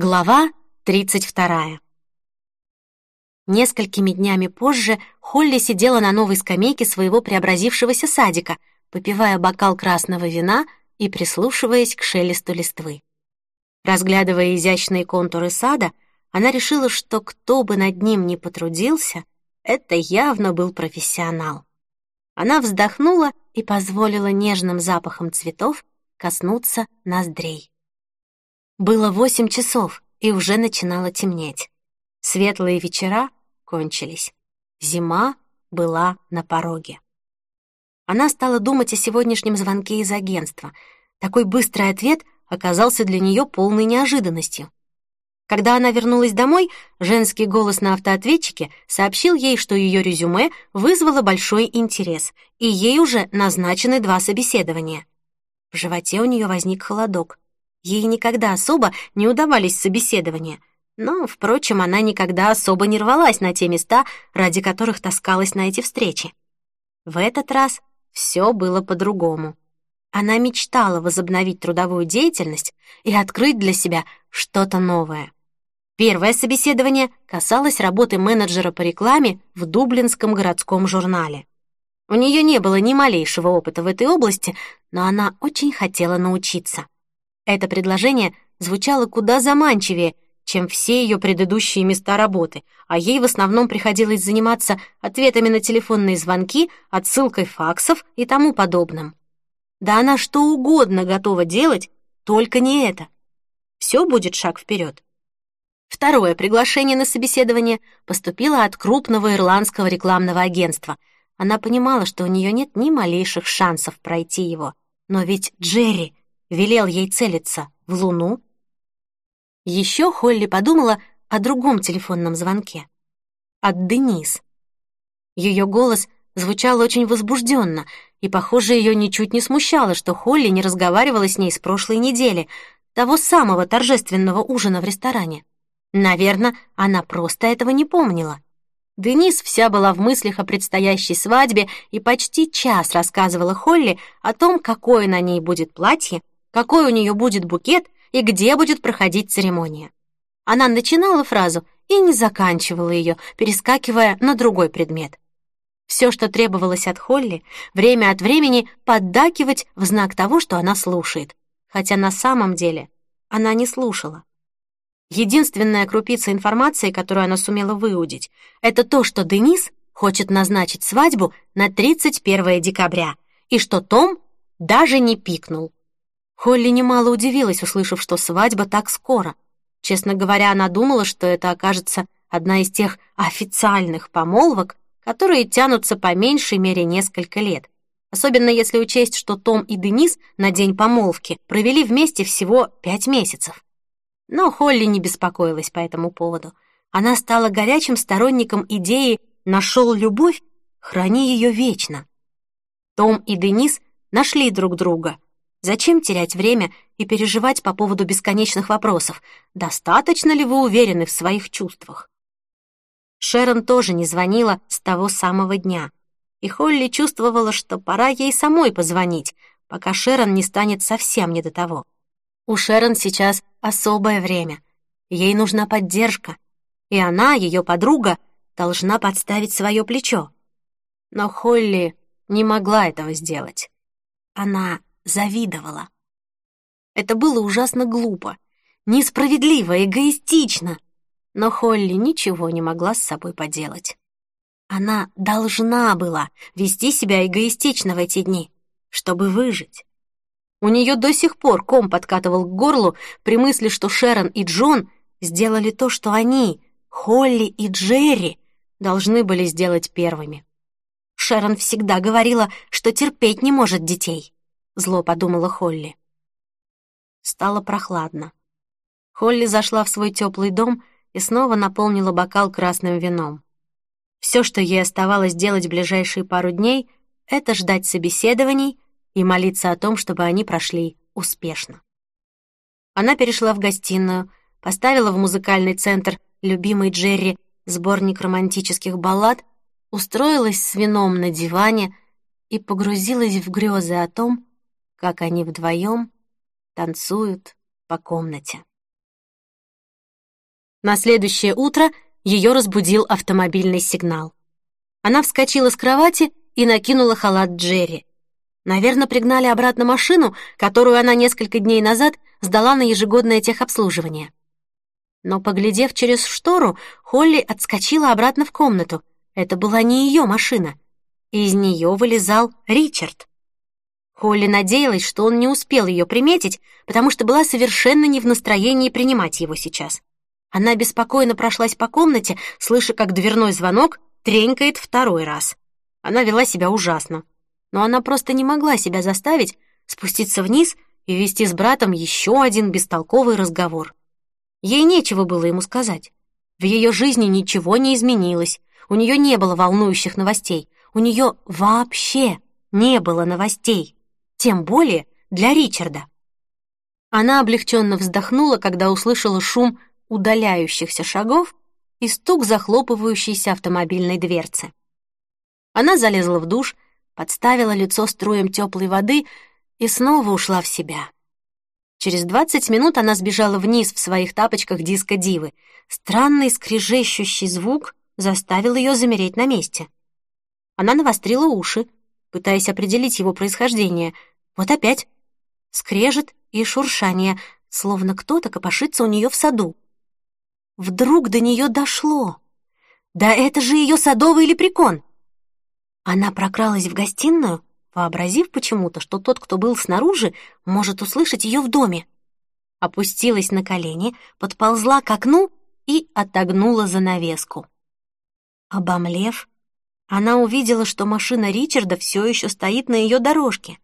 Глава 32. Несколькими днями позже Холли сидела на новой скамейке своего преобразившегося садика, попивая бокал красного вина и прислушиваясь к шелесту листвы. Разглядывая изящные контуры сада, она решила, что кто бы над ним ни потрудился, это явно был профессионал. Она вздохнула и позволила нежным запахам цветов коснуться ноздрей. Было восемь часов, и уже начинало темнеть. Светлые вечера кончились. Зима была на пороге. Она стала думать о сегодняшнем звонке из агентства. Такой быстрый ответ оказался для нее полной неожиданностью. Когда она вернулась домой, женский голос на автоответчике сообщил ей, что ее резюме вызвало большой интерес, и ей уже назначены два собеседования. В животе у нее возник холодок. Ей никогда особо не удавались собеседования, но, впрочем, она никогда особо не рвалась на те места, ради которых таскалась на эти встречи. В этот раз все было по-другому. Она мечтала возобновить трудовую деятельность и открыть для себя что-то новое. Первое собеседование касалось работы менеджера по рекламе в Дублинском городском журнале. У нее не было ни малейшего опыта в этой области, но она очень хотела научиться. Это предложение звучало куда заманчивее, чем все ее предыдущие места работы, а ей в основном приходилось заниматься ответами на телефонные звонки, отсылкой факсов и тому подобным. Да она что угодно готова делать, только не это. Все будет шаг вперед. Второе приглашение на собеседование поступило от крупного ирландского рекламного агентства. Она понимала, что у нее нет ни малейших шансов пройти его. Но ведь Джерри велел ей целиться в Луну. Еще Холли подумала о другом телефонном звонке. От Денис. Ее голос звучал очень возбужденно, и, похоже, ее ничуть не смущало, что Холли не разговаривала с ней с прошлой недели, того самого торжественного ужина в ресторане. Наверное, она просто этого не помнила. Денис вся была в мыслях о предстоящей свадьбе и почти час рассказывала Холли о том, какое на ней будет платье, какой у нее будет букет и где будет проходить церемония. Она начинала фразу и не заканчивала ее, перескакивая на другой предмет. Все, что требовалось от Холли, время от времени поддакивать в знак того, что она слушает, хотя на самом деле она не слушала. Единственная крупица информации, которую она сумела выудить, это то, что Денис хочет назначить свадьбу на 31 декабря, и что Том даже не пикнул. Холли немало удивилась, услышав, что свадьба так скоро. Честно говоря, она думала, что это окажется одна из тех официальных помолвок, которые тянутся по меньшей мере несколько лет. Особенно если учесть, что Том и Денис на день помолвки провели вместе всего пять месяцев. Но Холли не беспокоилась по этому поводу. Она стала горячим сторонником идеи «нашел любовь, храни ее вечно». Том и Денис нашли друг друга — Зачем терять время и переживать по поводу бесконечных вопросов? Достаточно ли вы уверены в своих чувствах? Шерон тоже не звонила с того самого дня. И Холли чувствовала, что пора ей самой позвонить, пока Шерон не станет совсем не до того. У Шерон сейчас особое время. Ей нужна поддержка. И она, ее подруга, должна подставить свое плечо. Но Холли не могла этого сделать. Она завидовала. Это было ужасно глупо, несправедливо, эгоистично, но Холли ничего не могла с собой поделать. Она должна была вести себя эгоистично в эти дни, чтобы выжить. У нее до сих пор ком подкатывал к горлу при мысли, что Шерон и Джон сделали то, что они, Холли и Джерри, должны были сделать первыми. Шерон всегда говорила, что терпеть не может детей зло подумала Холли. Стало прохладно. Холли зашла в свой теплый дом и снова наполнила бокал красным вином. Все, что ей оставалось делать в ближайшие пару дней, это ждать собеседований и молиться о том, чтобы они прошли успешно. Она перешла в гостиную, поставила в музыкальный центр любимый Джерри сборник романтических баллад, устроилась с вином на диване и погрузилась в грезы о том, как они вдвоем танцуют по комнате. На следующее утро ее разбудил автомобильный сигнал. Она вскочила с кровати и накинула халат Джерри. Наверное, пригнали обратно машину, которую она несколько дней назад сдала на ежегодное техобслуживание. Но, поглядев через штору, Холли отскочила обратно в комнату. Это была не ее машина. Из нее вылезал Ричард. Холли надеялась, что он не успел ее приметить, потому что была совершенно не в настроении принимать его сейчас. Она беспокойно прошлась по комнате, слыша, как дверной звонок тренькает второй раз. Она вела себя ужасно. Но она просто не могла себя заставить спуститься вниз и вести с братом еще один бестолковый разговор. Ей нечего было ему сказать. В ее жизни ничего не изменилось, у нее не было волнующих новостей, у нее вообще не было новостей тем более для Ричарда. Она облегченно вздохнула, когда услышала шум удаляющихся шагов и стук захлопывающейся автомобильной дверцы. Она залезла в душ, подставила лицо струем теплой воды и снова ушла в себя. Через двадцать минут она сбежала вниз в своих тапочках диско-дивы. Странный скрежещущий звук заставил ее замереть на месте. Она навострила уши, пытаясь определить его происхождение. Вот опять скрежет и шуршание, словно кто-то копошится у нее в саду. Вдруг до нее дошло. Да это же ее садовый лепрекон! Она прокралась в гостиную, вообразив почему-то, что тот, кто был снаружи, может услышать ее в доме. Опустилась на колени, подползла к окну и отогнула занавеску. Обомлев, она увидела, что машина Ричарда все еще стоит на ее дорожке.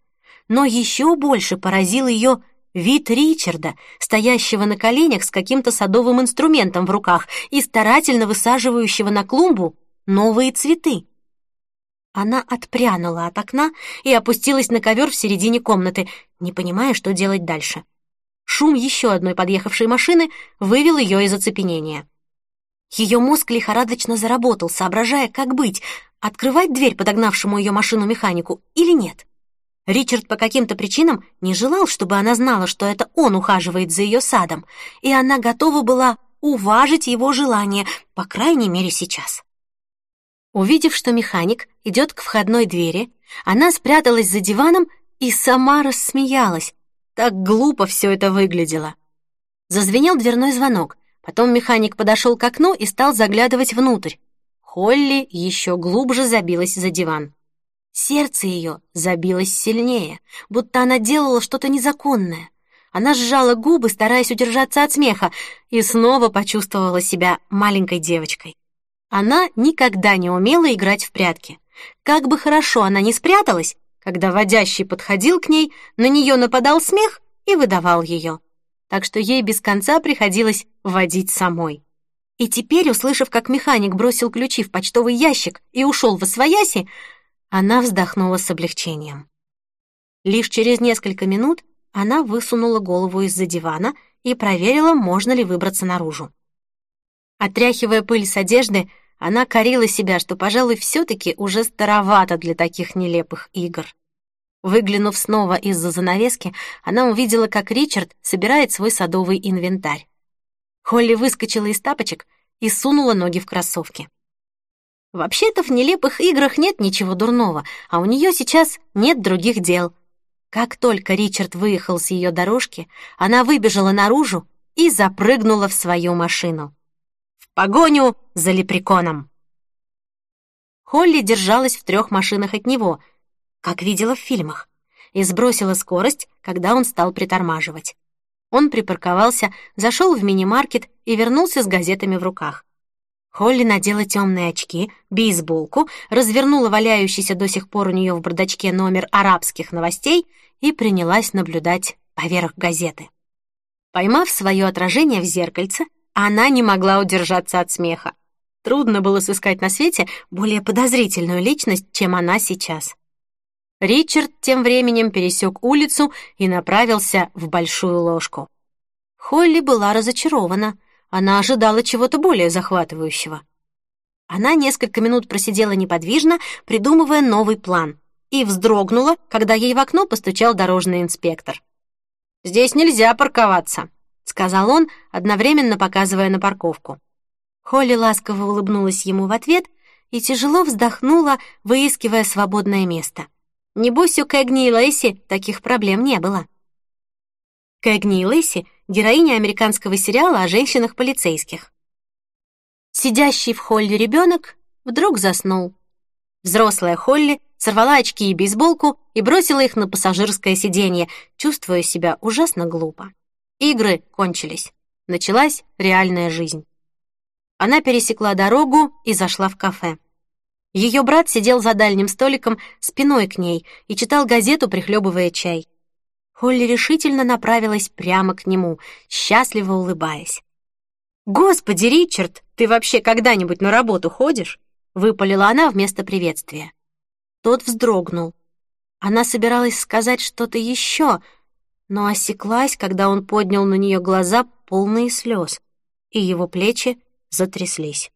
Но еще больше поразил ее вид Ричарда, стоящего на коленях с каким-то садовым инструментом в руках и старательно высаживающего на клумбу новые цветы. Она отпрянула от окна и опустилась на ковер в середине комнаты, не понимая, что делать дальше. Шум еще одной подъехавшей машины вывел ее из оцепенения. Ее мозг лихорадочно заработал, соображая, как быть, открывать дверь подогнавшему ее машину механику или нет. Ричард по каким-то причинам не желал, чтобы она знала, что это он ухаживает за ее садом, и она готова была уважить его желание, по крайней мере, сейчас. Увидев, что механик идет к входной двери, она спряталась за диваном и сама рассмеялась. Так глупо все это выглядело. Зазвенел дверной звонок, потом механик подошел к окну и стал заглядывать внутрь. Холли еще глубже забилась за диван. Сердце ее забилось сильнее, будто она делала что-то незаконное. Она сжала губы, стараясь удержаться от смеха, и снова почувствовала себя маленькой девочкой. Она никогда не умела играть в прятки. Как бы хорошо она ни спряталась, когда водящий подходил к ней, на нее нападал смех и выдавал ее. Так что ей без конца приходилось водить самой. И теперь, услышав, как механик бросил ключи в почтовый ящик и ушел во свояси, она вздохнула с облегчением. Лишь через несколько минут она высунула голову из-за дивана и проверила, можно ли выбраться наружу. Отряхивая пыль с одежды, она корила себя, что, пожалуй, все-таки уже старовато для таких нелепых игр. Выглянув снова из-за занавески, она увидела, как Ричард собирает свой садовый инвентарь. Холли выскочила из тапочек и сунула ноги в кроссовки. Вообще-то в нелепых играх нет ничего дурного, а у нее сейчас нет других дел. Как только Ричард выехал с ее дорожки, она выбежала наружу и запрыгнула в свою машину. В погоню за лепреконом. Холли держалась в трех машинах от него, как видела в фильмах, и сбросила скорость, когда он стал притормаживать. Он припарковался, зашел в мини-маркет и вернулся с газетами в руках. Холли надела темные очки, бейсболку, развернула валяющийся до сих пор у нее в бардачке номер арабских новостей и принялась наблюдать поверх газеты. Поймав свое отражение в зеркальце, она не могла удержаться от смеха. Трудно было сыскать на свете более подозрительную личность, чем она сейчас. Ричард тем временем пересек улицу и направился в большую ложку. Холли была разочарована. Она ожидала чего-то более захватывающего. Она несколько минут просидела неподвижно, придумывая новый план, и вздрогнула, когда ей в окно постучал дорожный инспектор. «Здесь нельзя парковаться», — сказал он, одновременно показывая на парковку. Холли ласково улыбнулась ему в ответ и тяжело вздохнула, выискивая свободное место. Небось, у Кэгни и Лэйси таких проблем не было. Кэгни и Лэйси — героиня американского сериала о женщинах-полицейских. Сидящий в холле ребенок вдруг заснул. Взрослая Холли сорвала очки и бейсболку и бросила их на пассажирское сиденье, чувствуя себя ужасно глупо. Игры кончились. Началась реальная жизнь. Она пересекла дорогу и зашла в кафе. Ее брат сидел за дальним столиком спиной к ней и читал газету, прихлебывая чай. Холли решительно направилась прямо к нему, счастливо улыбаясь. «Господи, Ричард, ты вообще когда-нибудь на работу ходишь?» — выпалила она вместо приветствия. Тот вздрогнул. Она собиралась сказать что-то еще, но осеклась, когда он поднял на нее глаза, полные слез, и его плечи затряслись.